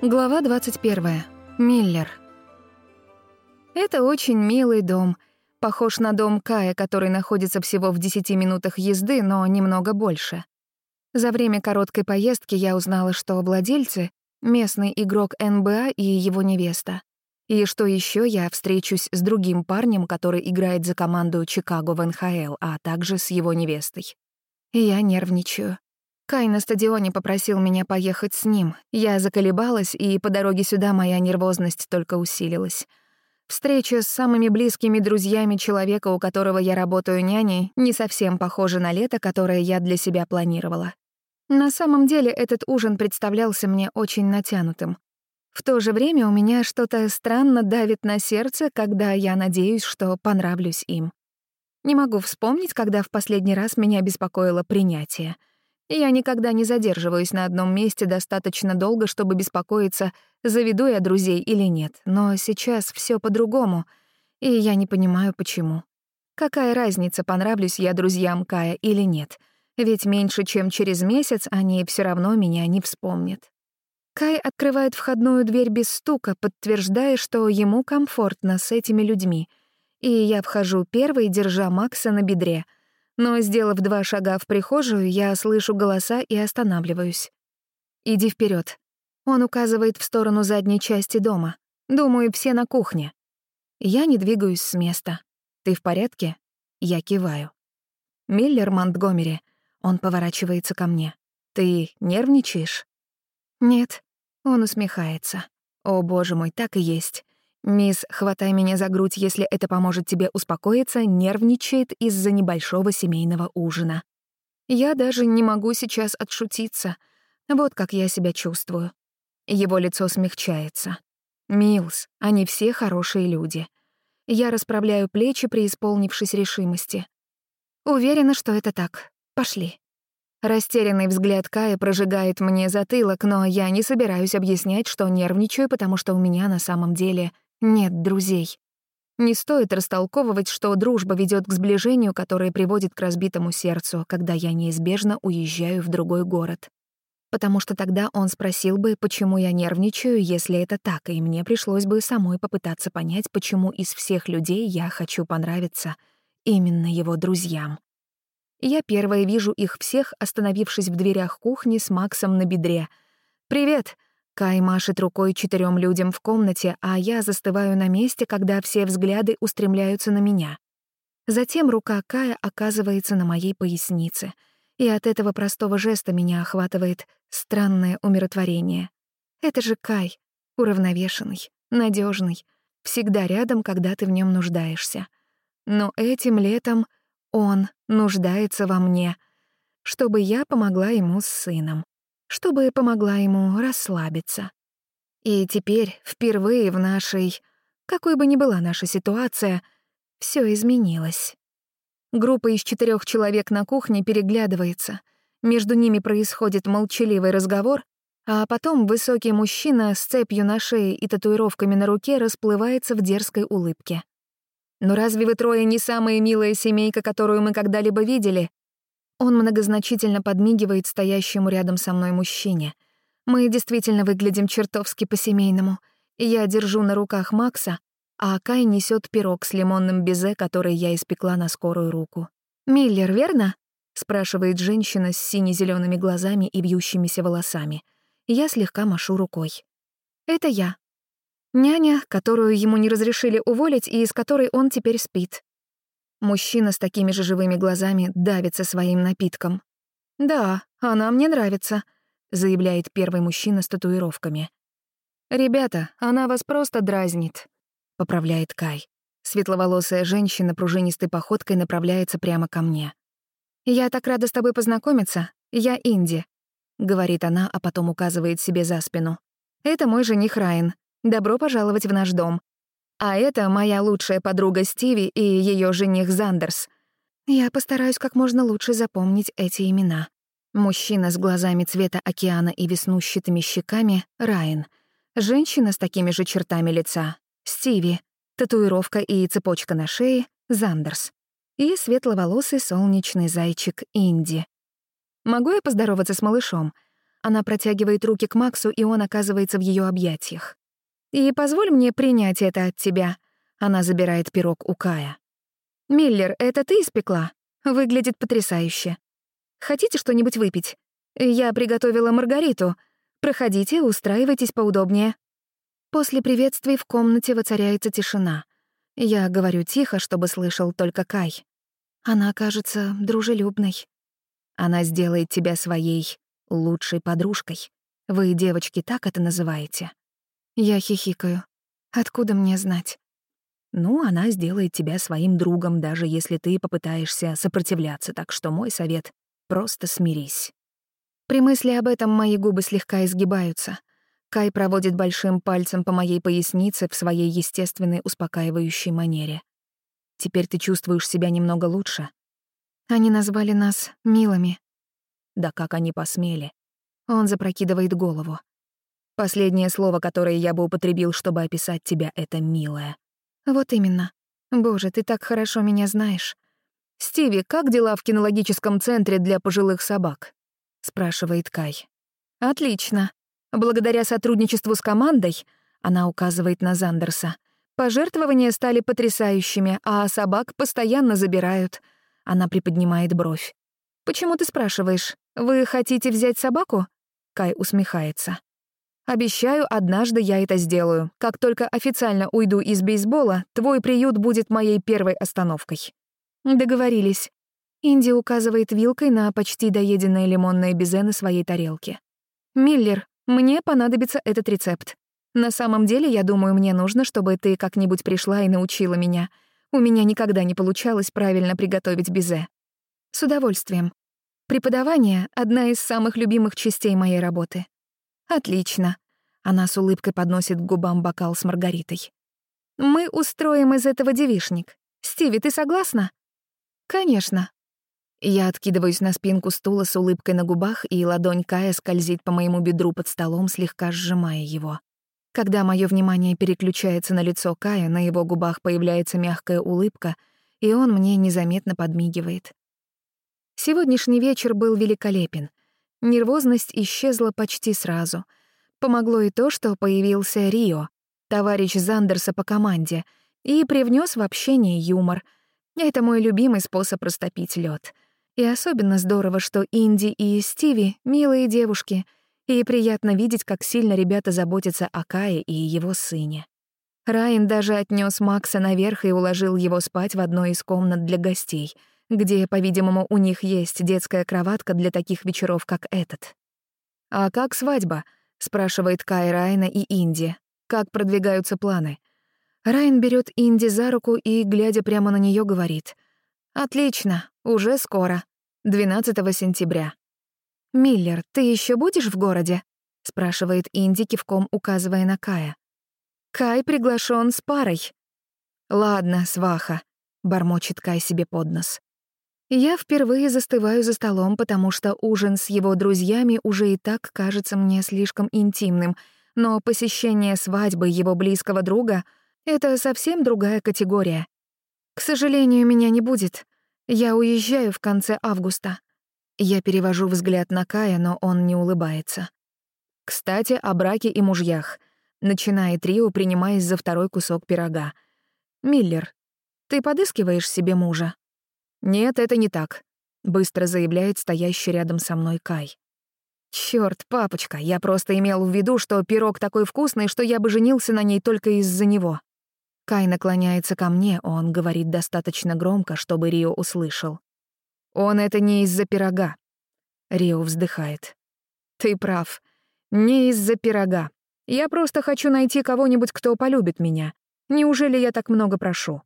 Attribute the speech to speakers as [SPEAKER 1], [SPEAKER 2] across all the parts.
[SPEAKER 1] Глава 21. Миллер. Это очень милый дом. Похож на дом Кая, который находится всего в 10 минутах езды, но немного больше. За время короткой поездки я узнала, что владельцы — местный игрок НБА и его невеста. И что еще я встречусь с другим парнем, который играет за команду Чикаго в НХЛ, а также с его невестой. Я нервничаю. Кай на стадионе попросил меня поехать с ним. Я заколебалась, и по дороге сюда моя нервозность только усилилась. Встреча с самыми близкими друзьями человека, у которого я работаю няней, не совсем похожа на лето, которое я для себя планировала. На самом деле этот ужин представлялся мне очень натянутым. В то же время у меня что-то странно давит на сердце, когда я надеюсь, что понравлюсь им. Не могу вспомнить, когда в последний раз меня беспокоило принятие — я никогда не задерживаюсь на одном месте достаточно долго, чтобы беспокоиться, заведу я друзей или нет. Но сейчас все по-другому, и я не понимаю, почему. Какая разница, понравлюсь я друзьям Кая или нет? Ведь меньше чем через месяц они все равно меня не вспомнят. Кай открывает входную дверь без стука, подтверждая, что ему комфортно с этими людьми. И я вхожу первой, держа Макса на бедре — но, сделав два шага в прихожую, я слышу голоса и останавливаюсь. «Иди вперед. Он указывает в сторону задней части дома. Думаю, все на кухне. Я не двигаюсь с места. «Ты в порядке?» Я киваю. «Миллер Монтгомери». Он поворачивается ко мне. «Ты нервничаешь?» «Нет». Он усмехается. «О, боже мой, так и есть. Мисс, хватай меня за грудь, если это поможет тебе успокоиться, нервничает из-за небольшого семейного ужина. Я даже не могу сейчас отшутиться. Вот как я себя чувствую. Его лицо смягчается. Милс, они все хорошие люди. Я расправляю плечи, преисполнившись решимости. Уверена, что это так. Пошли. Растерянный взгляд Кая прожигает мне затылок, но я не собираюсь объяснять, что нервничаю, потому что у меня на самом деле Нет друзей. Не стоит растолковывать, что дружба ведет к сближению, которое приводит к разбитому сердцу, когда я неизбежно уезжаю в другой город. Потому что тогда он спросил бы, почему я нервничаю, если это так, и мне пришлось бы самой попытаться понять, почему из всех людей я хочу понравиться именно его друзьям. Я первая вижу их всех, остановившись в дверях кухни с Максом на бедре. «Привет!» Кай машет рукой четырем людям в комнате, а я застываю на месте, когда все взгляды устремляются на меня. Затем рука Кая оказывается на моей пояснице, и от этого простого жеста меня охватывает странное умиротворение. Это же Кай, уравновешенный, надежный, всегда рядом, когда ты в нем нуждаешься. Но этим летом он нуждается во мне, чтобы я помогла ему с сыном чтобы помогла ему расслабиться. И теперь, впервые в нашей, какой бы ни была наша ситуация, все изменилось. Группа из четырех человек на кухне переглядывается. Между ними происходит молчаливый разговор, а потом высокий мужчина с цепью на шее и татуировками на руке расплывается в дерзкой улыбке. «Но разве вы трое не самая милая семейка, которую мы когда-либо видели? Он многозначительно подмигивает стоящему рядом со мной мужчине. Мы действительно выглядим чертовски по-семейному. Я держу на руках Макса, а Кай несет пирог с лимонным безе, который я испекла на скорую руку. «Миллер, верно?» — спрашивает женщина с сине зелеными глазами и бьющимися волосами. Я слегка машу рукой. «Это я. Няня, которую ему не разрешили уволить и из которой он теперь спит. Мужчина с такими же живыми глазами давится своим напитком. «Да, она мне нравится», — заявляет первый мужчина с татуировками. «Ребята, она вас просто дразнит», — поправляет Кай. Светловолосая женщина пружинистой походкой направляется прямо ко мне. «Я так рада с тобой познакомиться. Я Инди», — говорит она, а потом указывает себе за спину. «Это мой жених Райан. Добро пожаловать в наш дом. А это моя лучшая подруга Стиви и ее жених Зандерс. Я постараюсь как можно лучше запомнить эти имена. Мужчина с глазами цвета океана и веснущатыми щеками — Райан. Женщина с такими же чертами лица — Стиви. Татуировка и цепочка на шее — Зандерс. И светловолосый солнечный зайчик Инди. Могу я поздороваться с малышом? Она протягивает руки к Максу, и он оказывается в ее объятиях. И позволь мне принять это от тебя. Она забирает пирог у Кая. «Миллер, это ты испекла? Выглядит потрясающе. Хотите что-нибудь выпить? Я приготовила маргариту. Проходите, устраивайтесь поудобнее». После приветствий в комнате воцаряется тишина. Я говорю тихо, чтобы слышал только Кай. Она кажется дружелюбной. Она сделает тебя своей лучшей подружкой. Вы, девочки, так это называете. Я хихикаю. Откуда мне знать? Ну, она сделает тебя своим другом, даже если ты попытаешься сопротивляться, так что мой совет — просто смирись. При мысли об этом мои губы слегка изгибаются. Кай проводит большим пальцем по моей пояснице в своей естественной успокаивающей манере. Теперь ты чувствуешь себя немного лучше. Они назвали нас милыми. Да как они посмели. Он запрокидывает голову. Последнее слово, которое я бы употребил, чтобы описать тебя, — это милое. Вот именно. Боже, ты так хорошо меня знаешь. «Стиви, как дела в кинологическом центре для пожилых собак?» — спрашивает Кай. «Отлично. Благодаря сотрудничеству с командой, — она указывает на Зандерса, — пожертвования стали потрясающими, а собак постоянно забирают. Она приподнимает бровь. «Почему ты спрашиваешь? Вы хотите взять собаку?» Кай усмехается. Обещаю, однажды я это сделаю. Как только официально уйду из бейсбола, твой приют будет моей первой остановкой». Договорились. Инди указывает вилкой на почти доеденное лимонное безе на своей тарелке. «Миллер, мне понадобится этот рецепт. На самом деле, я думаю, мне нужно, чтобы ты как-нибудь пришла и научила меня. У меня никогда не получалось правильно приготовить безе». «С удовольствием. Преподавание — одна из самых любимых частей моей работы. «Отлично!» Она с улыбкой подносит к губам бокал с Маргаритой. «Мы устроим из этого девишник. Стиви, ты согласна?» «Конечно». Я откидываюсь на спинку стула с улыбкой на губах, и ладонь Кая скользит по моему бедру под столом, слегка сжимая его. Когда мое внимание переключается на лицо Кая, на его губах появляется мягкая улыбка, и он мне незаметно подмигивает. Сегодняшний вечер был великолепен. Нервозность исчезла почти сразу. Помогло и то, что появился Рио, товарищ Зандерса по команде, и привнес в общение юмор. Это мой любимый способ растопить лед. И особенно здорово, что Инди и Стиви — милые девушки, и приятно видеть, как сильно ребята заботятся о Кае и его сыне. Райан даже отнес Макса наверх и уложил его спать в одной из комнат для гостей — где, по-видимому, у них есть детская кроватка для таких вечеров, как этот. «А как свадьба?» — спрашивает Кай Райна и Инди. «Как продвигаются планы?» Райан берет Инди за руку и, глядя прямо на нее, говорит. «Отлично, уже скоро. 12 сентября». «Миллер, ты еще будешь в городе?» — спрашивает Инди, кивком указывая на Кая. «Кай приглашен с парой». «Ладно, сваха», — бормочет Кай себе под нос. Я впервые застываю за столом, потому что ужин с его друзьями уже и так кажется мне слишком интимным, но посещение свадьбы его близкого друга — это совсем другая категория. К сожалению, меня не будет. Я уезжаю в конце августа. Я перевожу взгляд на Кая, но он не улыбается. Кстати, о браке и мужьях. Начинает Рио, принимаясь за второй кусок пирога. «Миллер, ты подыскиваешь себе мужа?» «Нет, это не так», — быстро заявляет стоящий рядом со мной Кай. «Чёрт, папочка, я просто имел в виду, что пирог такой вкусный, что я бы женился на ней только из-за него». Кай наклоняется ко мне, он говорит достаточно громко, чтобы Рио услышал. «Он это не из-за пирога». Рио вздыхает. «Ты прав. Не из-за пирога. Я просто хочу найти кого-нибудь, кто полюбит меня. Неужели я так много прошу?»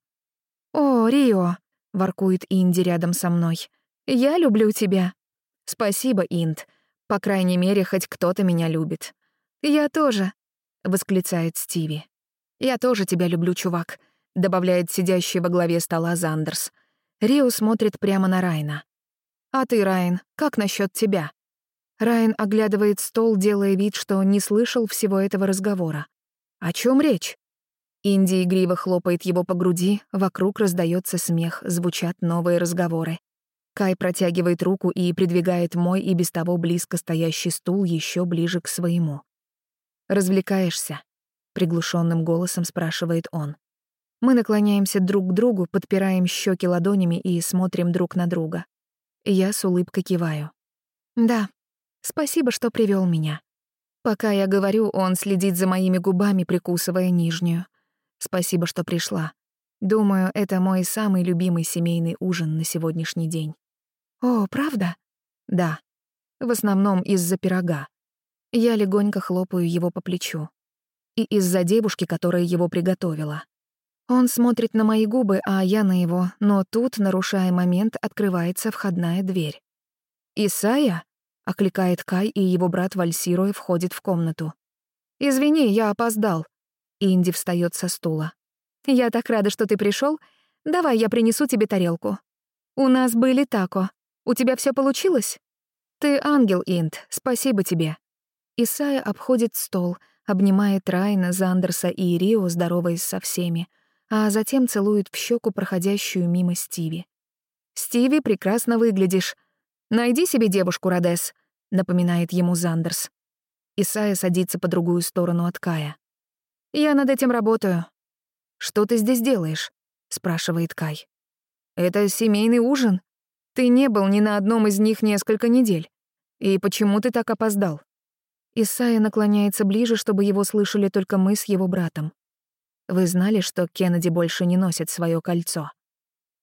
[SPEAKER 1] «О, Рио!» воркует Инди рядом со мной. «Я люблю тебя». «Спасибо, Инд. По крайней мере, хоть кто-то меня любит». «Я тоже», — восклицает Стиви. «Я тоже тебя люблю, чувак», — добавляет сидящий во главе стола Зандерс. Рио смотрит прямо на Райна. «А ты, Райан, как насчет тебя?» Райан оглядывает стол, делая вид, что не слышал всего этого разговора. «О чем речь?» Инди игриво хлопает его по груди, вокруг раздается смех, звучат новые разговоры. Кай протягивает руку и придвигает мой и без того близко стоящий стул еще ближе к своему. «Развлекаешься?» — приглушенным голосом спрашивает он. Мы наклоняемся друг к другу, подпираем щеки ладонями и смотрим друг на друга. Я с улыбкой киваю. «Да, спасибо, что привел меня». Пока я говорю, он следит за моими губами, прикусывая нижнюю. Спасибо, что пришла. Думаю, это мой самый любимый семейный ужин на сегодняшний день. О, правда? Да. В основном из-за пирога. Я легонько хлопаю его по плечу. И из-за девушки, которая его приготовила. Он смотрит на мои губы, а я на его, но тут, нарушая момент, открывается входная дверь. «Исайя?» — окликает Кай, и его брат, вальсируя, входит в комнату. «Извини, я опоздал. Инди встает со стула. «Я так рада, что ты пришел. Давай я принесу тебе тарелку. У нас были тако. У тебя все получилось?» «Ты ангел, Инд. Спасибо тебе». Исая обходит стол, обнимает Райна, Зандерса и Рио, здороваясь со всеми, а затем целует в щеку проходящую мимо Стиви. «Стиви, прекрасно выглядишь. Найди себе девушку, Родес», — напоминает ему Зандерс. Исая садится по другую сторону от Кая. «Я над этим работаю». «Что ты здесь делаешь?» — спрашивает Кай. «Это семейный ужин. Ты не был ни на одном из них несколько недель. И почему ты так опоздал?» Исайя наклоняется ближе, чтобы его слышали только мы с его братом. «Вы знали, что Кеннеди больше не носит свое кольцо?»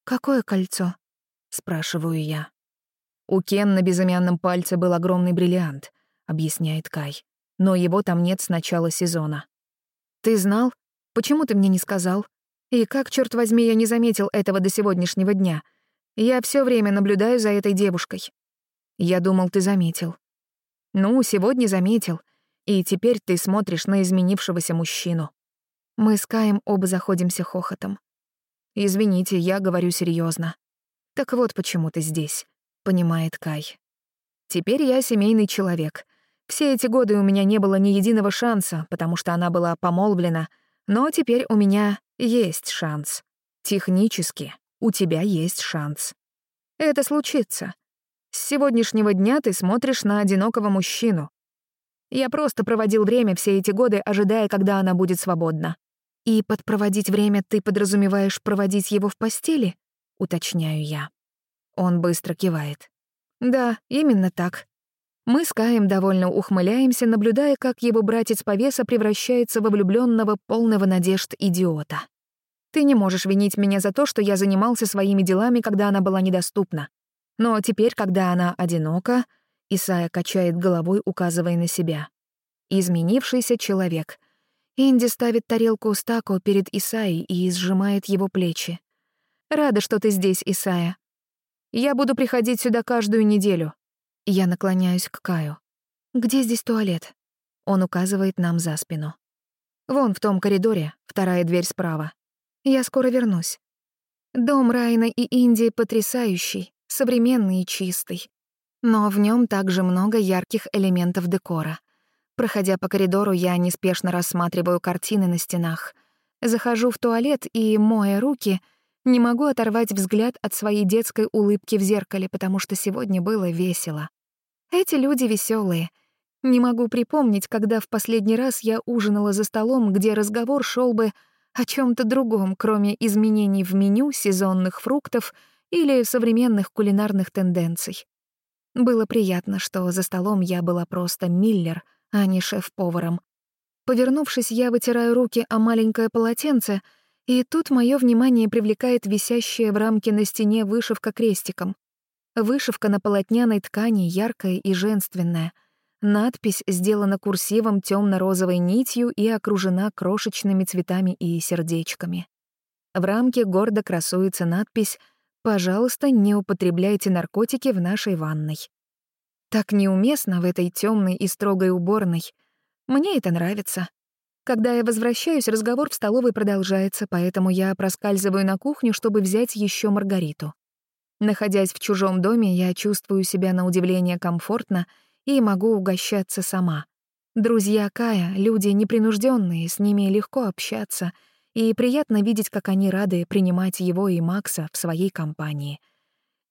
[SPEAKER 1] «Какое кольцо?» — спрашиваю я. «У Кен на безымянном пальце был огромный бриллиант», — объясняет Кай. «Но его там нет с начала сезона». «Ты знал? Почему ты мне не сказал? И как, черт возьми, я не заметил этого до сегодняшнего дня? Я все время наблюдаю за этой девушкой». «Я думал, ты заметил». «Ну, сегодня заметил. И теперь ты смотришь на изменившегося мужчину». Мы с Каем оба заходимся хохотом. «Извините, я говорю серьезно. «Так вот почему ты здесь», — понимает Кай. «Теперь я семейный человек. Все эти годы у меня не было ни единого шанса, потому что она была помолвлена, но теперь у меня есть шанс. Технически у тебя есть шанс. Это случится. С сегодняшнего дня ты смотришь на одинокого мужчину. Я просто проводил время все эти годы, ожидая, когда она будет свободна. И под проводить время ты подразумеваешь проводить его в постели? Уточняю я. Он быстро кивает. Да, именно так. Мы с Каем довольно ухмыляемся, наблюдая, как его братец по весу превращается во влюбленного полного надежд идиота. Ты не можешь винить меня за то, что я занимался своими делами, когда она была недоступна. Но теперь, когда она одинока, Исая качает головой, указывая на себя. Изменившийся человек. Инди ставит тарелку с тако перед Исаей и сжимает его плечи. «Рада, что ты здесь, Исая. Я наклоняюсь к Каю. «Где здесь туалет?» Он указывает нам за спину. «Вон в том коридоре, вторая дверь справа. Я скоро вернусь». Дом Райна и Индии потрясающий, современный и чистый. Но в нем также много ярких элементов декора. Проходя по коридору, я неспешно рассматриваю картины на стенах. Захожу в туалет и, моя руки, не могу оторвать взгляд от своей детской улыбки в зеркале, потому что сегодня было весело. Эти люди веселые. Не могу припомнить, когда в последний раз я ужинала за столом, где разговор шел бы о чем то другом, кроме изменений в меню, сезонных фруктов или современных кулинарных тенденций. Было приятно, что за столом я была просто Миллер, а не шеф-поваром. Повернувшись, я вытираю руки о маленькое полотенце, и тут мое внимание привлекает висящая в рамке на стене вышивка крестиком. Вышивка на полотняной ткани яркая и женственная. Надпись сделана курсивом темно-розовой нитью и окружена крошечными цветами и сердечками. В рамке гордо красуется надпись «Пожалуйста, не употребляйте наркотики в нашей ванной». Так неуместно в этой темной и строгой уборной. Мне это нравится. Когда я возвращаюсь, разговор в столовой продолжается, поэтому я проскальзываю на кухню, чтобы взять еще Маргариту. Находясь в чужом доме, я чувствую себя на удивление комфортно и могу угощаться сама. Друзья Кая — люди непринужденные, с ними легко общаться, и приятно видеть, как они рады принимать его и Макса в своей компании.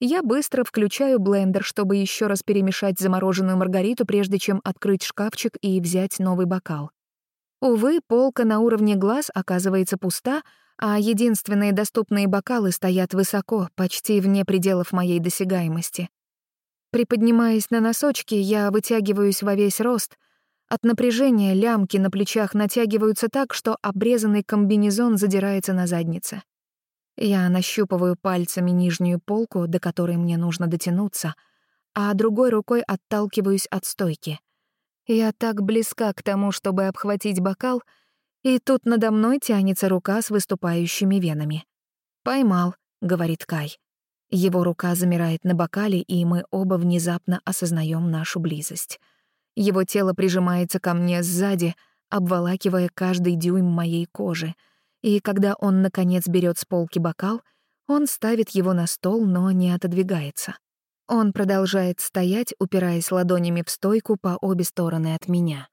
[SPEAKER 1] Я быстро включаю блендер, чтобы еще раз перемешать замороженную маргариту, прежде чем открыть шкафчик и взять новый бокал. Увы, полка на уровне глаз оказывается пуста, а единственные доступные бокалы стоят высоко, почти вне пределов моей досягаемости. Приподнимаясь на носочки, я вытягиваюсь во весь рост. От напряжения лямки на плечах натягиваются так, что обрезанный комбинезон задирается на заднице. Я нащупываю пальцами нижнюю полку, до которой мне нужно дотянуться, а другой рукой отталкиваюсь от стойки. Я так близка к тому, чтобы обхватить бокал — и тут надо мной тянется рука с выступающими венами. «Поймал», — говорит Кай. Его рука замирает на бокале, и мы оба внезапно осознаем нашу близость. Его тело прижимается ко мне сзади, обволакивая каждый дюйм моей кожи. И когда он, наконец, берет с полки бокал, он ставит его на стол, но не отодвигается. Он продолжает стоять, упираясь ладонями в стойку по обе стороны от меня.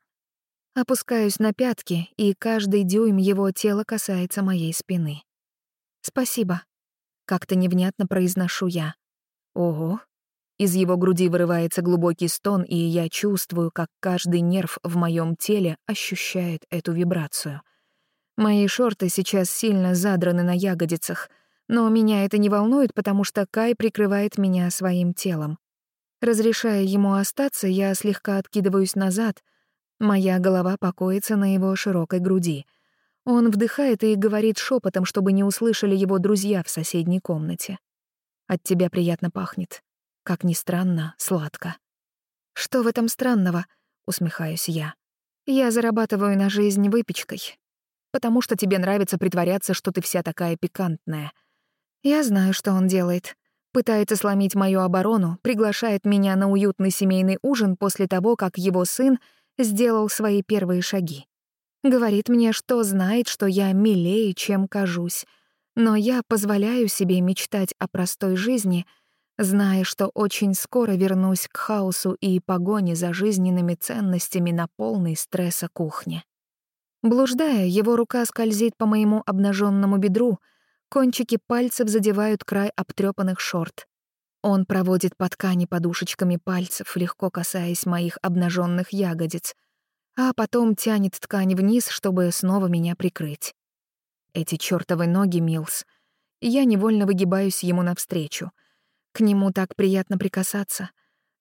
[SPEAKER 1] Опускаюсь на пятки, и каждый дюйм его тела касается моей спины. «Спасибо», — как-то невнятно произношу я. «Ого». Из его груди вырывается глубокий стон, и я чувствую, как каждый нерв в моем теле ощущает эту вибрацию. Мои шорты сейчас сильно задраны на ягодицах, но меня это не волнует, потому что Кай прикрывает меня своим телом. Разрешая ему остаться, я слегка откидываюсь назад — Моя голова покоится на его широкой груди. Он вдыхает и говорит шепотом, чтобы не услышали его друзья в соседней комнате. «От тебя приятно пахнет. Как ни странно, сладко». «Что в этом странного?» — усмехаюсь я. «Я зарабатываю на жизнь выпечкой. Потому что тебе нравится притворяться, что ты вся такая пикантная. Я знаю, что он делает. Пытается сломить мою оборону, приглашает меня на уютный семейный ужин после того, как его сын — сделал свои первые шаги. Говорит мне, что знает, что я милее, чем кажусь, но я позволяю себе мечтать о простой жизни, зная, что очень скоро вернусь к хаосу и погоне за жизненными ценностями на полной стресса кухне. Блуждая, его рука скользит по моему обнаженному бедру, кончики пальцев задевают край обтрёпанных шорт. Он проводит по ткани подушечками пальцев, легко касаясь моих обнаженных ягодиц, а потом тянет ткань вниз, чтобы снова меня прикрыть. Эти чёртовы ноги, Милс. Я невольно выгибаюсь ему навстречу. К нему так приятно прикасаться.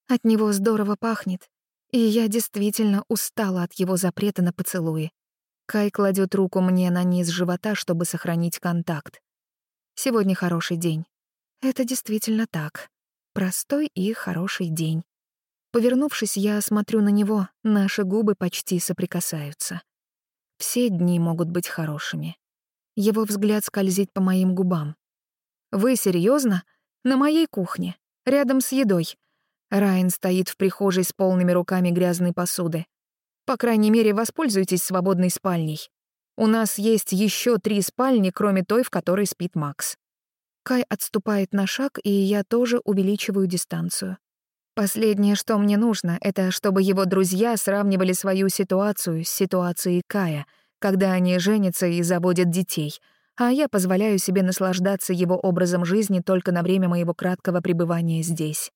[SPEAKER 1] От него здорово пахнет, и я действительно устала от его запрета на поцелуи. Кай кладет руку мне на низ живота, чтобы сохранить контакт. Сегодня хороший день. Это действительно так. Простой и хороший день. Повернувшись, я смотрю на него, наши губы почти соприкасаются. Все дни могут быть хорошими. Его взгляд скользит по моим губам. «Вы серьезно? На моей кухне, рядом с едой». Райан стоит в прихожей с полными руками грязной посуды. «По крайней мере, воспользуйтесь свободной спальней. У нас есть еще три спальни, кроме той, в которой спит Макс. Кай отступает на шаг, и я тоже увеличиваю дистанцию. Последнее, что мне нужно, это чтобы его друзья сравнивали свою ситуацию с ситуацией Кая, когда они женятся и заводят детей, а я позволяю себе наслаждаться его образом жизни только на время моего краткого пребывания здесь.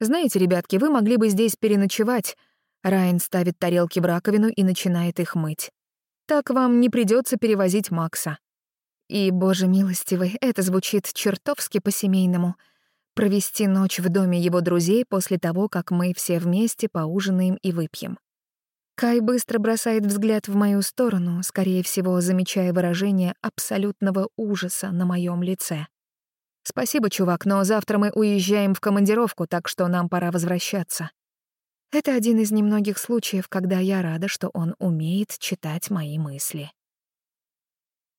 [SPEAKER 1] «Знаете, ребятки, вы могли бы здесь переночевать». Райан ставит тарелки в раковину и начинает их мыть. «Так вам не придется перевозить Макса». И, боже милостивый, это звучит чертовски по-семейному. Провести ночь в доме его друзей после того, как мы все вместе поужинаем и выпьем. Кай быстро бросает взгляд в мою сторону, скорее всего, замечая выражение абсолютного ужаса на моем лице. «Спасибо, чувак, но завтра мы уезжаем в командировку, так что нам пора возвращаться». Это один из немногих случаев, когда я рада, что он умеет читать мои мысли.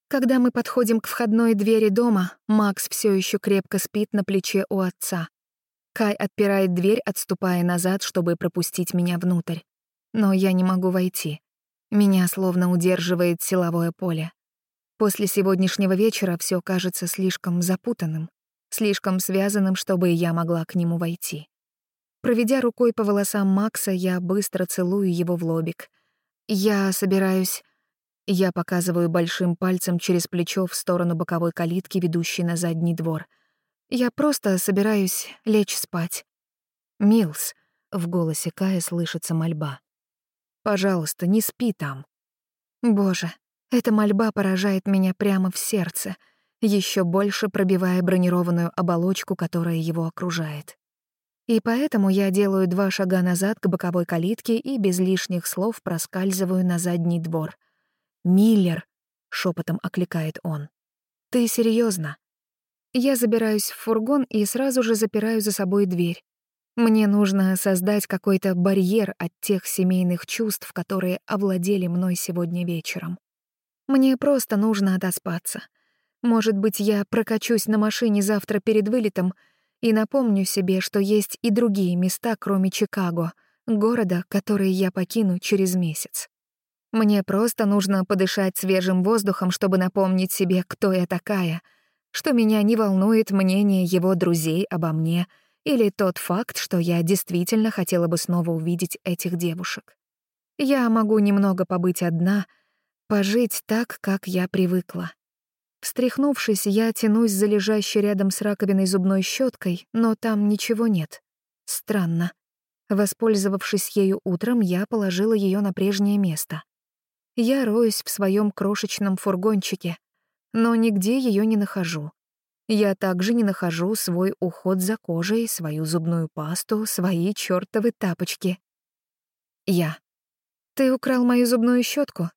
[SPEAKER 1] Когда мы подходим к входной двери дома, Макс все еще крепко спит на плече у отца. Кай отпирает дверь, отступая назад, чтобы пропустить меня внутрь. Но я не могу войти. Меня словно удерживает силовое поле. После сегодняшнего вечера все кажется слишком запутанным, слишком связанным, чтобы я могла к нему войти. Проведя рукой по волосам Макса, я быстро целую его в лобик. Я собираюсь... Я показываю большим пальцем через плечо в сторону боковой калитки, ведущей на задний двор. Я просто собираюсь лечь спать.
[SPEAKER 2] «Милс», — в голосе Кая слышится мольба. «Пожалуйста, не спи там».
[SPEAKER 1] Боже, эта мольба поражает меня прямо в сердце, еще больше пробивая бронированную оболочку, которая его окружает. И поэтому я делаю два шага назад к боковой калитке и без лишних слов проскальзываю на задний двор — Миллер!» — шепотом окликает он. «Ты серьезно? Я забираюсь в фургон и сразу же запираю за собой дверь. Мне нужно создать какой-то барьер от тех семейных чувств, которые овладели мной сегодня вечером. Мне просто нужно отоспаться. Может быть, я прокачусь на машине завтра перед вылетом и напомню себе, что есть и другие места, кроме Чикаго, города, который я покину через месяц. Мне просто нужно подышать свежим воздухом, чтобы напомнить себе, кто я такая, что меня не волнует мнение его друзей обо мне или тот факт, что я действительно хотела бы снова увидеть этих девушек. Я могу немного побыть одна, пожить так, как я привыкла. Встряхнувшись, я тянусь за лежащей рядом с раковиной зубной щеткой, но там ничего нет. Странно. Воспользовавшись ею утром, я положила ее на прежнее место. Я роюсь в своем крошечном фургончике, но нигде ее не нахожу. Я также не нахожу свой уход за кожей, свою зубную пасту, свои чертовы тапочки. Я. Ты украл мою зубную щетку?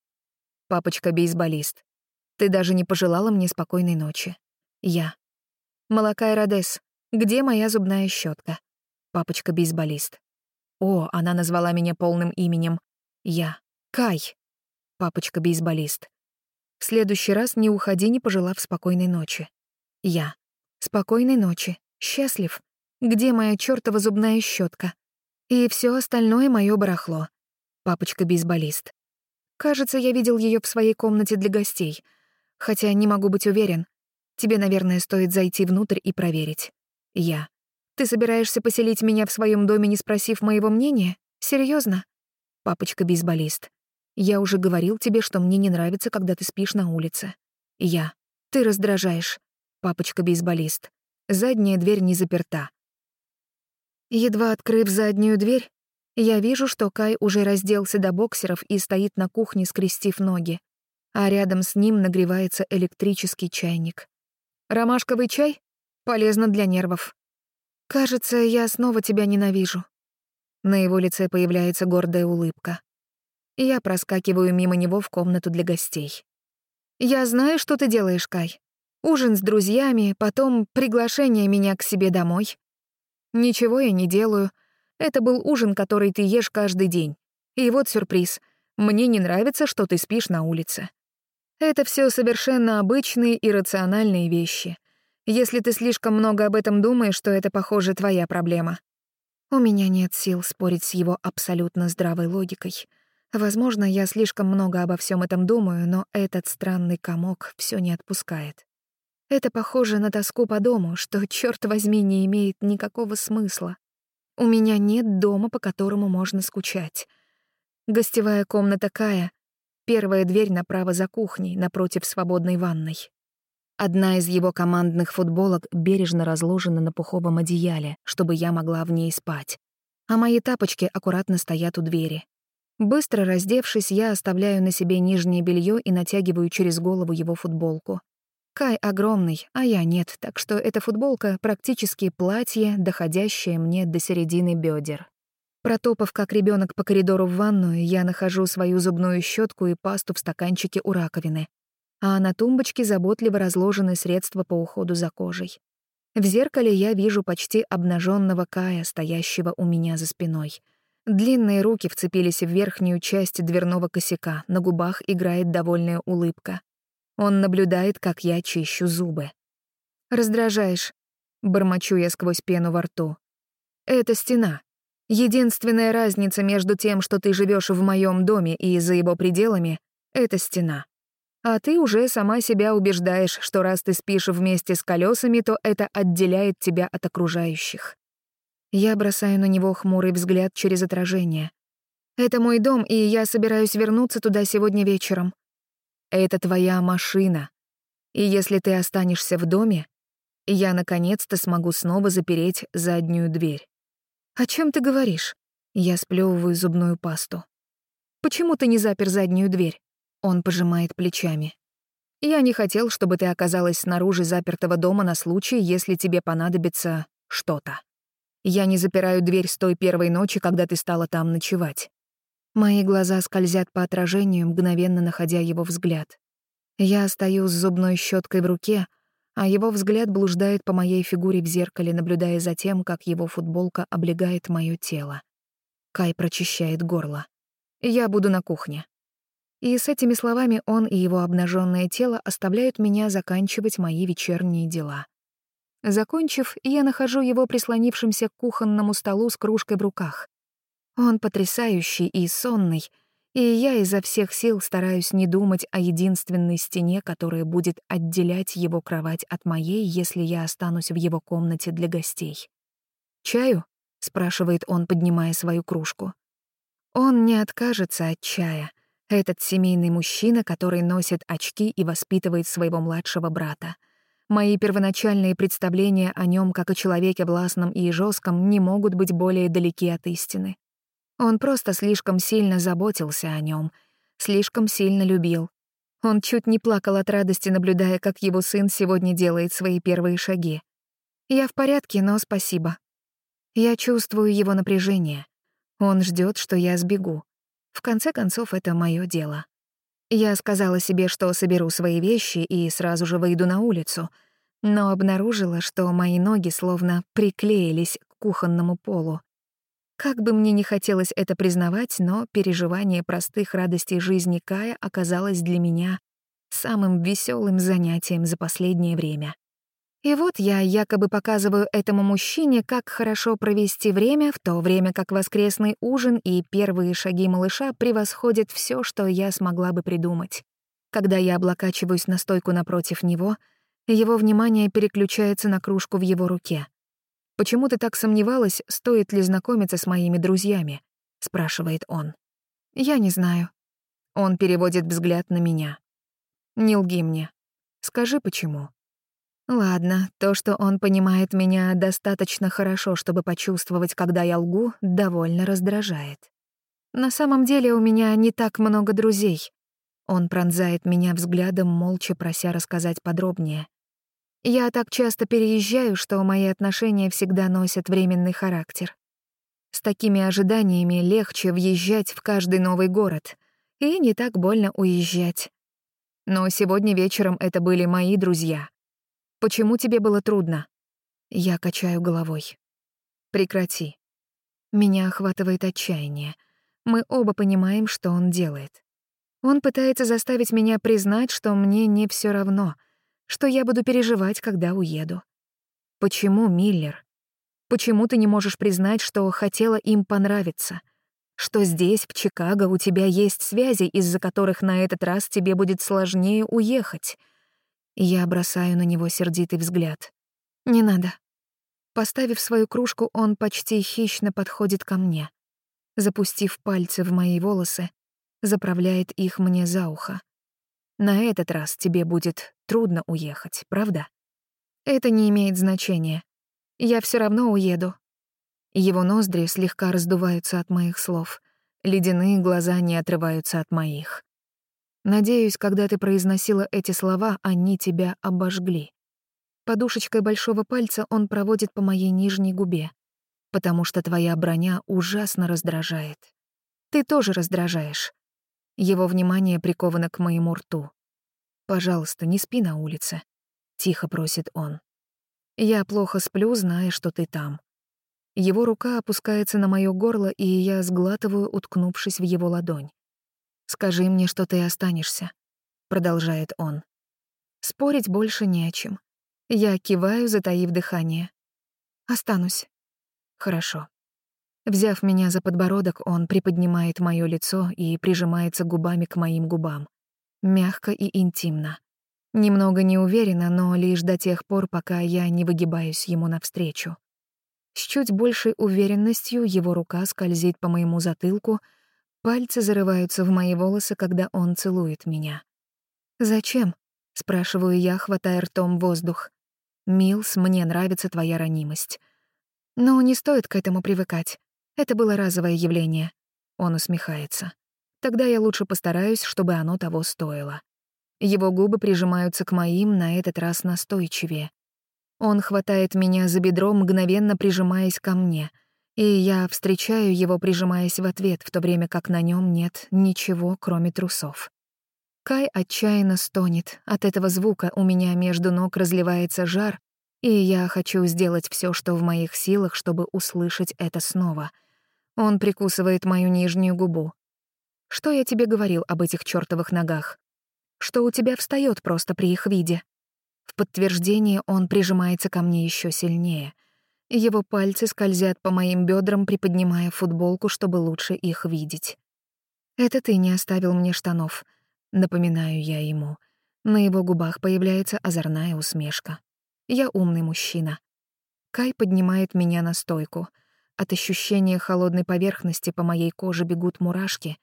[SPEAKER 1] Папочка-бейсболист. Ты даже не пожелала мне спокойной ночи. Я. Молока и Родес, где моя зубная щетка? Папочка-бейсболист. О, она назвала меня полным именем. Я. Кай папочка-бейсболист. В следующий раз не уходи, не пожелав спокойной ночи. Я. Спокойной ночи. Счастлив. Где моя чертова зубная щетка? И все остальное мое барахло. Папочка-бейсболист. Кажется, я видел ее в своей комнате для гостей. Хотя не могу быть уверен. Тебе, наверное, стоит зайти внутрь и проверить. Я. Ты собираешься поселить меня в своем доме, не спросив моего мнения? Серьезно? Папочка-бейсболист. Я уже говорил тебе, что мне не нравится, когда ты спишь на улице. Я. Ты раздражаешь. Папочка-бейсболист. Задняя дверь не заперта. Едва открыв заднюю дверь, я вижу, что Кай уже разделся до боксеров и стоит на кухне, скрестив ноги. А рядом с ним нагревается электрический чайник. Ромашковый чай? Полезно для нервов. Кажется, я снова тебя ненавижу. На его лице появляется гордая улыбка я проскакиваю мимо него в комнату для гостей. «Я знаю, что ты делаешь, Кай. Ужин с друзьями, потом приглашение меня к себе домой. Ничего я не делаю. Это был ужин, который ты ешь каждый день. И вот сюрприз. Мне не нравится, что ты спишь на улице. Это все совершенно обычные и рациональные вещи. Если ты слишком много об этом думаешь, то это, похоже, твоя проблема. У меня нет сил спорить с его абсолютно здравой логикой — Возможно, я слишком много обо всем этом думаю, но этот странный комок все не отпускает. Это похоже на тоску по дому, что, черт возьми, не имеет никакого смысла. У меня нет дома, по которому можно скучать. Гостевая комната Кая, первая дверь направо за кухней, напротив свободной ванной. Одна из его командных футболок бережно разложена на пуховом одеяле, чтобы я могла в ней спать. А мои тапочки аккуратно стоят у двери. Быстро раздевшись, я оставляю на себе нижнее белье и натягиваю через голову его футболку. Кай огромный, а я нет, так что эта футболка — практически платье, доходящее мне до середины бедер. Протопав как ребенок по коридору в ванную, я нахожу свою зубную щетку и пасту в стаканчике у раковины. А на тумбочке заботливо разложены средства по уходу за кожей. В зеркале я вижу почти обнаженного Кая, стоящего у меня за спиной — Длинные руки вцепились в верхнюю часть дверного косяка, на губах играет довольная улыбка. Он наблюдает, как я чищу зубы. «Раздражаешь», — бормочу я сквозь пену во рту. «Это стена. Единственная разница между тем, что ты живешь в моем доме и за его пределами, — это стена. А ты уже сама себя убеждаешь, что раз ты спишь вместе с колесами, то это отделяет тебя от окружающих. Я бросаю на него хмурый взгляд через отражение. «Это мой дом, и я собираюсь вернуться туда сегодня вечером». «Это твоя машина. И если ты останешься в доме,
[SPEAKER 2] я наконец-то смогу снова запереть заднюю дверь». «О чем ты говоришь?» Я сплевываю зубную пасту. «Почему ты не запер заднюю дверь?» Он пожимает плечами. «Я не хотел, чтобы ты оказалась снаружи запертого дома на случай, если тебе понадобится что-то». Я не запираю дверь с той первой ночи, когда ты стала там ночевать. Мои глаза скользят по отражению, мгновенно находя его взгляд. Я стою с зубной щеткой в руке, а его взгляд блуждает по моей фигуре в зеркале, наблюдая за тем, как его футболка облегает мое тело. Кай прочищает горло. «Я буду на кухне». И с этими словами он и его обнаженное тело оставляют меня заканчивать мои вечерние дела. Закончив, я нахожу его прислонившимся к кухонному столу с кружкой в руках. Он потрясающий и сонный, и я изо всех сил стараюсь не думать о единственной стене, которая будет отделять его кровать от моей, если я останусь в его комнате для гостей. «Чаю?» — спрашивает он, поднимая свою кружку. Он не откажется от чая, этот семейный мужчина, который носит очки и воспитывает своего младшего брата — Мои первоначальные представления о нем как о человеке властном и жестком не могут быть более далеки от истины. Он просто слишком сильно заботился о нем, слишком сильно любил. Он чуть не плакал от радости, наблюдая, как его сын сегодня делает свои первые шаги. Я в порядке, но спасибо. Я чувствую его напряжение. Он ждет, что я сбегу. В конце концов, это мое дело. Я сказала себе, что соберу свои вещи и сразу же выйду на улицу, но обнаружила, что мои ноги словно приклеились к кухонному полу. Как бы мне ни хотелось это признавать, но переживание простых радостей жизни Кая оказалось для меня самым веселым занятием за последнее время. И вот я якобы показываю этому мужчине, как хорошо провести время, в то время как воскресный ужин и первые шаги малыша превосходят все, что я смогла бы придумать. Когда я облокачиваюсь на стойку напротив него, его внимание переключается на кружку в его руке. «Почему ты так сомневалась, стоит ли знакомиться с моими друзьями?» — спрашивает он. «Я не знаю». Он переводит взгляд на меня. «Не лги мне. Скажи, почему?» Ладно, то, что он понимает меня достаточно хорошо, чтобы почувствовать, когда я лгу, довольно раздражает. На самом деле у меня не так много друзей. Он пронзает меня взглядом, молча прося рассказать подробнее. Я так часто переезжаю, что мои отношения всегда носят временный характер. С такими ожиданиями легче въезжать в каждый новый город и не так больно уезжать. Но сегодня вечером это были мои друзья, Почему тебе было трудно?» Я качаю головой. «Прекрати». Меня охватывает отчаяние. Мы оба понимаем, что он делает. Он пытается заставить меня признать, что мне не все равно, что я буду переживать, когда уеду. Почему, Миллер? Почему ты не можешь признать, что хотела им понравиться? Что здесь, в Чикаго, у тебя есть связи, из-за которых на этот раз тебе будет сложнее уехать — я бросаю на него сердитый взгляд. «Не надо». Поставив свою кружку, он почти хищно подходит ко мне. Запустив пальцы в мои волосы, заправляет их мне за ухо. «На этот раз тебе будет трудно уехать, правда?» «Это не имеет значения. Я все равно уеду». Его ноздри слегка раздуваются от моих слов. Ледяные глаза не отрываются от моих. Надеюсь, когда ты произносила эти слова, они тебя обожгли. Подушечкой большого пальца он проводит по моей нижней губе, потому что твоя броня ужасно раздражает. Ты тоже раздражаешь. Его внимание приковано к моему рту. «Пожалуйста, не спи на улице», — тихо просит он. «Я плохо сплю, зная, что ты там». Его рука опускается на моё горло, и я сглатываю, уткнувшись в его ладонь. «Скажи мне, что ты останешься», — продолжает он. Спорить больше не о чем. Я киваю, затаив дыхание. «Останусь». «Хорошо». Взяв меня за подбородок, он приподнимает мое лицо и прижимается губами к моим губам. Мягко и интимно. Немного неуверенно, но лишь до тех пор, пока я не выгибаюсь ему навстречу. С чуть большей уверенностью его рука скользит по моему затылку — Пальцы зарываются в мои волосы, когда он целует меня. «Зачем?» — спрашиваю я, хватая ртом воздух. «Милс, мне нравится твоя ранимость». «Но не стоит к этому привыкать. Это было разовое явление». Он усмехается. «Тогда я лучше постараюсь, чтобы оно того стоило». Его губы прижимаются к моим, на этот раз настойчивее. Он хватает меня за бедро, мгновенно прижимаясь ко мне — и я встречаю его, прижимаясь в ответ, в то время как на нем нет ничего, кроме трусов. Кай отчаянно стонет, от этого звука у меня между ног разливается жар, и я хочу сделать все, что в моих силах, чтобы услышать это снова. Он прикусывает мою нижнюю губу. «Что я тебе говорил об этих чёртовых ногах? Что у тебя встаёт просто при их виде?» В подтверждение он прижимается ко мне ещё сильнее — его пальцы скользят по моим бедрам, приподнимая футболку, чтобы лучше их видеть. «Это ты не оставил мне штанов», — напоминаю я ему. На его губах появляется озорная усмешка. «Я умный мужчина». Кай поднимает меня на стойку. От ощущения холодной поверхности по моей коже бегут мурашки,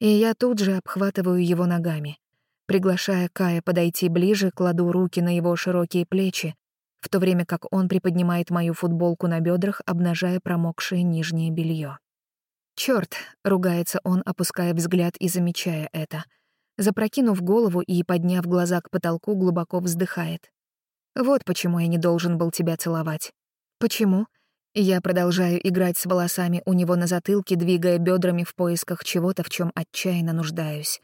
[SPEAKER 2] и я тут же обхватываю его ногами. Приглашая Кая подойти ближе, кладу руки на его широкие плечи, в то время как он приподнимает мою футболку на бедрах, обнажая промокшее нижнее белье. Черт! ругается он, опуская взгляд и замечая это. Запрокинув голову и подняв глаза к потолку, глубоко вздыхает. «Вот почему я не должен был тебя целовать». «Почему?» Я продолжаю играть с волосами у него на затылке, двигая бедрами в поисках чего-то, в чем отчаянно нуждаюсь.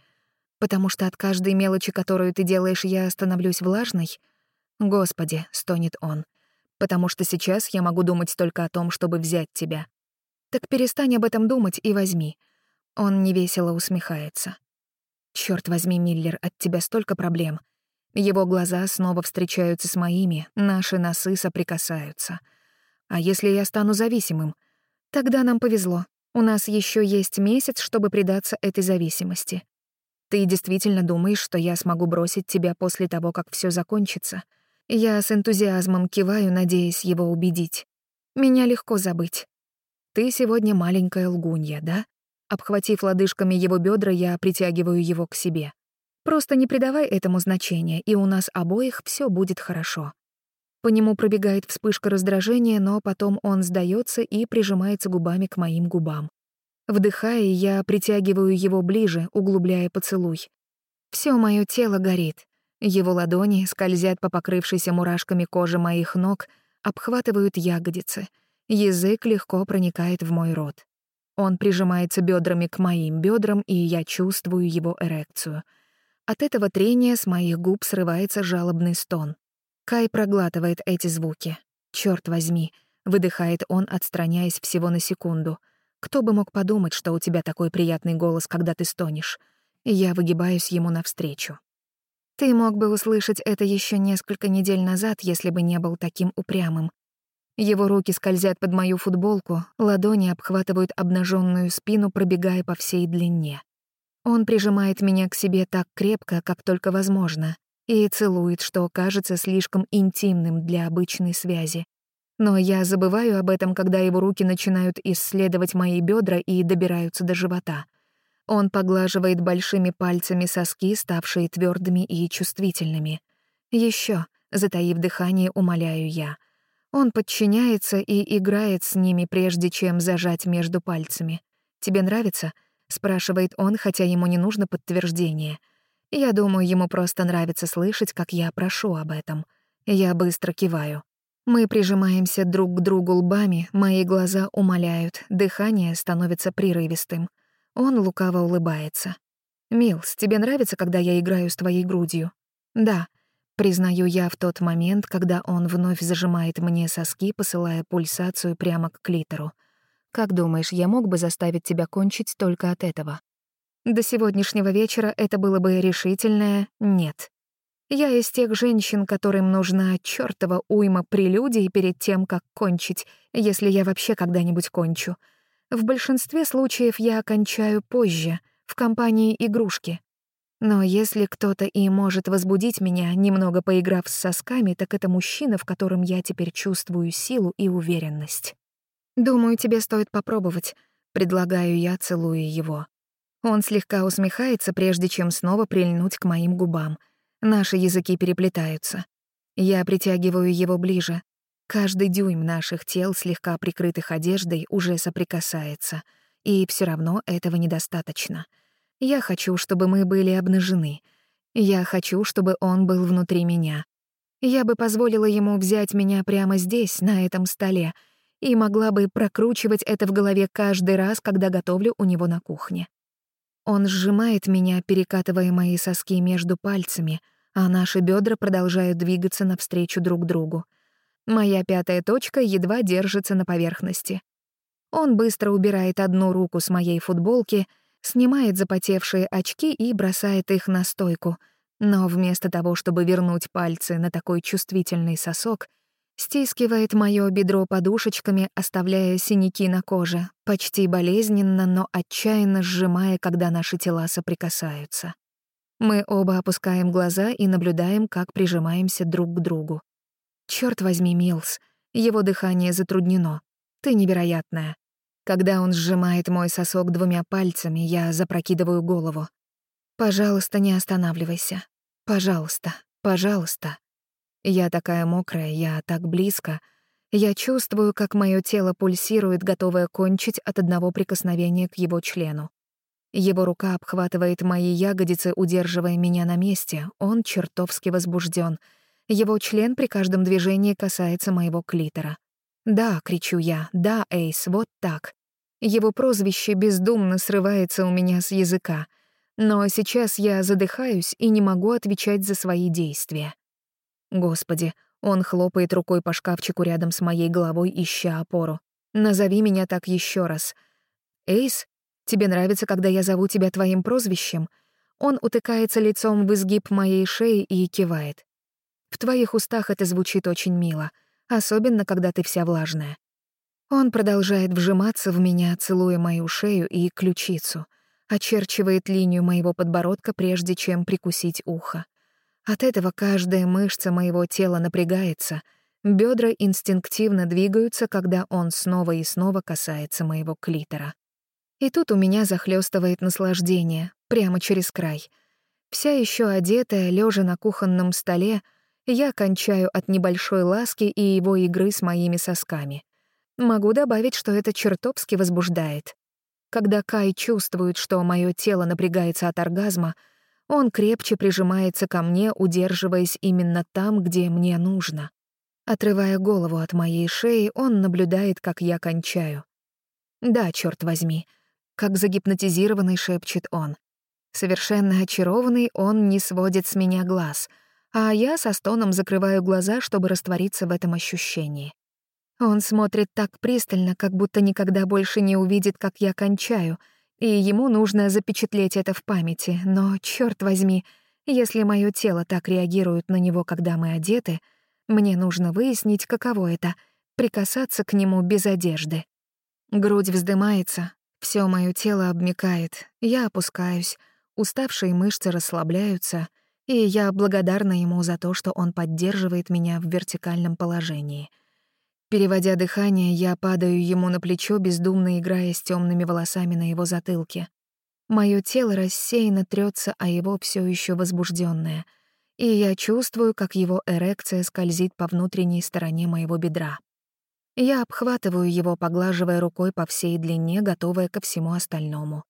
[SPEAKER 2] «Потому что от каждой мелочи, которую ты делаешь, я становлюсь влажной?» «Господи», — стонет он, — «потому что сейчас я могу думать только о том, чтобы взять тебя». «Так перестань об этом думать и возьми». Он невесело усмехается. «Чёрт возьми, Миллер, от тебя столько проблем». Его глаза снова встречаются с моими, наши носы соприкасаются. «А если я стану зависимым?» «Тогда нам повезло. У нас еще есть месяц, чтобы предаться этой зависимости. Ты действительно думаешь, что я смогу бросить тебя после того, как все закончится?» Я с энтузиазмом киваю, надеясь его убедить. Меня легко забыть. Ты сегодня маленькая лгунья, да? Обхватив лодыжками его бедра, я притягиваю его к себе. Просто не придавай этому значения, и у нас обоих все будет хорошо. По нему пробегает вспышка раздражения, но потом он сдается и прижимается губами к моим губам. Вдыхая, я притягиваю его ближе, углубляя поцелуй. Все мое тело горит. Его ладони скользят по покрывшейся мурашками кожи моих ног, обхватывают ягодицы. Язык легко проникает в мой рот. Он прижимается бедрами к моим бедрам, и я чувствую его эрекцию. От этого трения с моих губ срывается жалобный стон. Кай проглатывает эти звуки. Черт возьми, выдыхает он, отстраняясь всего на секунду. Кто бы мог подумать, что у тебя такой приятный голос, когда ты стонешь? Я выгибаюсь ему навстречу. Ты мог бы услышать это еще несколько недель назад, если бы не был таким упрямым. Его руки скользят под мою футболку, ладони обхватывают обнаженную спину, пробегая по всей длине. Он прижимает меня к себе так крепко, как только возможно, и целует, что кажется слишком интимным для обычной связи. Но я забываю об этом, когда его руки начинают исследовать мои бедра и добираются до живота — он поглаживает большими пальцами соски, ставшие твердыми и чувствительными. Еще, затаив дыхание, умоляю я. Он подчиняется и играет с ними, прежде чем зажать между пальцами. «Тебе нравится?» — спрашивает он, хотя ему не нужно подтверждение. Я думаю, ему просто нравится слышать, как я прошу об этом. Я быстро киваю. Мы прижимаемся друг к другу лбами, мои глаза умоляют, дыхание становится прерывистым. Он лукаво улыбается. «Милс, тебе нравится, когда я играю с твоей грудью?» «Да», — признаю я в тот момент, когда он вновь зажимает мне соски, посылая пульсацию прямо к клитору. «Как думаешь, я мог бы заставить тебя кончить только от этого?» До сегодняшнего вечера это было бы решительное «нет». Я из тех женщин, которым нужна чертова уйма прелюдий перед тем, как кончить, если я вообще когда-нибудь кончу — в большинстве случаев я кончаю позже, в компании игрушки. Но если кто-то и может возбудить меня, немного поиграв с сосками, так это мужчина, в котором я теперь чувствую силу и уверенность. «Думаю, тебе стоит попробовать», — предлагаю я, целуя его. Он слегка усмехается, прежде чем снова прильнуть к моим губам. Наши языки переплетаются. Я притягиваю его ближе, Каждый дюйм наших тел, слегка прикрытых одеждой, уже соприкасается, и все равно этого недостаточно. Я хочу, чтобы мы были обнажены. Я хочу, чтобы он был внутри меня. Я бы позволила ему взять меня прямо здесь, на этом столе, и могла бы прокручивать это в голове каждый раз, когда готовлю у него на кухне. Он сжимает меня, перекатывая мои соски между пальцами, а наши бедра продолжают двигаться навстречу друг другу — Моя пятая точка едва держится на поверхности. Он быстро убирает одну руку с моей футболки, снимает запотевшие очки и бросает их на стойку. Но вместо того, чтобы вернуть пальцы на такой чувствительный сосок, стискивает моё бедро подушечками, оставляя синяки на коже, почти болезненно, но отчаянно сжимая, когда наши тела соприкасаются. Мы оба опускаем глаза и наблюдаем, как прижимаемся друг к другу. Черт возьми, Милс, его дыхание затруднено. Ты невероятная. Когда он сжимает мой сосок двумя пальцами, я запрокидываю голову. Пожалуйста, не останавливайся. Пожалуйста, пожалуйста. Я такая мокрая, я так близко. Я чувствую, как мое тело пульсирует, готовое кончить от одного прикосновения к его члену. Его рука обхватывает мои ягодицы, удерживая меня на месте. Он чертовски возбужден. Его член при каждом движении касается моего клитора. «Да», — кричу я, — «да, Эйс, вот так». Его прозвище бездумно срывается у меня с языка. Но сейчас я задыхаюсь и не могу отвечать за свои действия. Господи, он хлопает рукой по шкафчику рядом с моей головой, ища опору. «Назови меня так еще раз». «Эйс, тебе нравится, когда я зову тебя твоим прозвищем?» Он утыкается лицом в изгиб моей шеи и кивает. В твоих устах это звучит очень мило, особенно когда ты вся влажная. Он продолжает вжиматься в меня, целуя мою шею и ключицу, очерчивает линию моего подбородка, прежде чем прикусить ухо. От этого каждая мышца моего тела напрягается, бедра инстинктивно двигаются, когда он снова и снова касается моего клитора. И тут у меня захлестывает наслаждение, прямо через край. Вся еще одетая, лежа на кухонном столе — я кончаю от небольшой ласки и его игры с моими сосками. Могу добавить, что это чертовски возбуждает. Когда Кай чувствует, что мое тело напрягается от оргазма, он крепче прижимается ко мне, удерживаясь именно там, где мне нужно. Отрывая голову от моей шеи, он наблюдает, как я кончаю. «Да, черт возьми», — как загипнотизированный шепчет он. Совершенно очарованный, он не сводит с меня глаз — а я со стоном закрываю глаза, чтобы раствориться в этом ощущении. Он смотрит так пристально, как будто никогда больше не увидит, как я кончаю, и ему нужно запечатлеть это в памяти, но, черт возьми, если мое тело так реагирует на него, когда мы одеты, мне нужно выяснить, каково это — прикасаться к нему без одежды. Грудь вздымается, все мое тело обмекает, я опускаюсь, уставшие мышцы расслабляются — и я благодарна ему за то, что он поддерживает меня в вертикальном положении. Переводя дыхание, я падаю ему на плечо, бездумно играя с темными волосами на его затылке. Мое тело рассеянно трется, а его все еще возбужденное, и я чувствую, как его эрекция скользит по внутренней стороне моего бедра. Я обхватываю его, поглаживая рукой по всей длине, готовая ко всему остальному.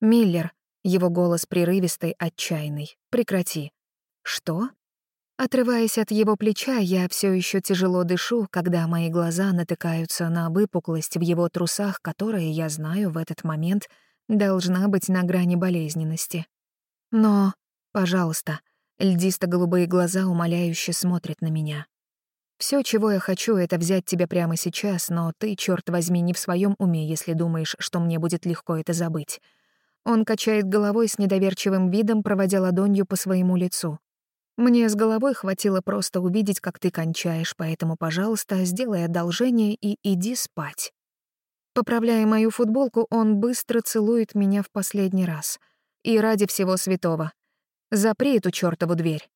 [SPEAKER 2] Миллер, его голос прерывистый, отчаянный. «Прекрати». «Что?» Отрываясь от его плеча, я все еще тяжело дышу, когда мои глаза натыкаются на выпуклость в его трусах, которая я знаю, в этот момент должна быть на грани болезненности. Но, пожалуйста, льдисто-голубые глаза умоляюще смотрят на меня. Все, чего я хочу, это взять тебя прямо сейчас, но ты, черт возьми, не в своем уме, если думаешь, что мне будет легко это забыть. Он качает головой с недоверчивым видом, проводя ладонью по своему лицу. «Мне с головой хватило просто увидеть, как ты кончаешь, поэтому, пожалуйста, сделай одолжение и иди спать». Поправляя мою футболку, он быстро целует меня в последний раз. И ради всего святого. Запри эту чёртову дверь.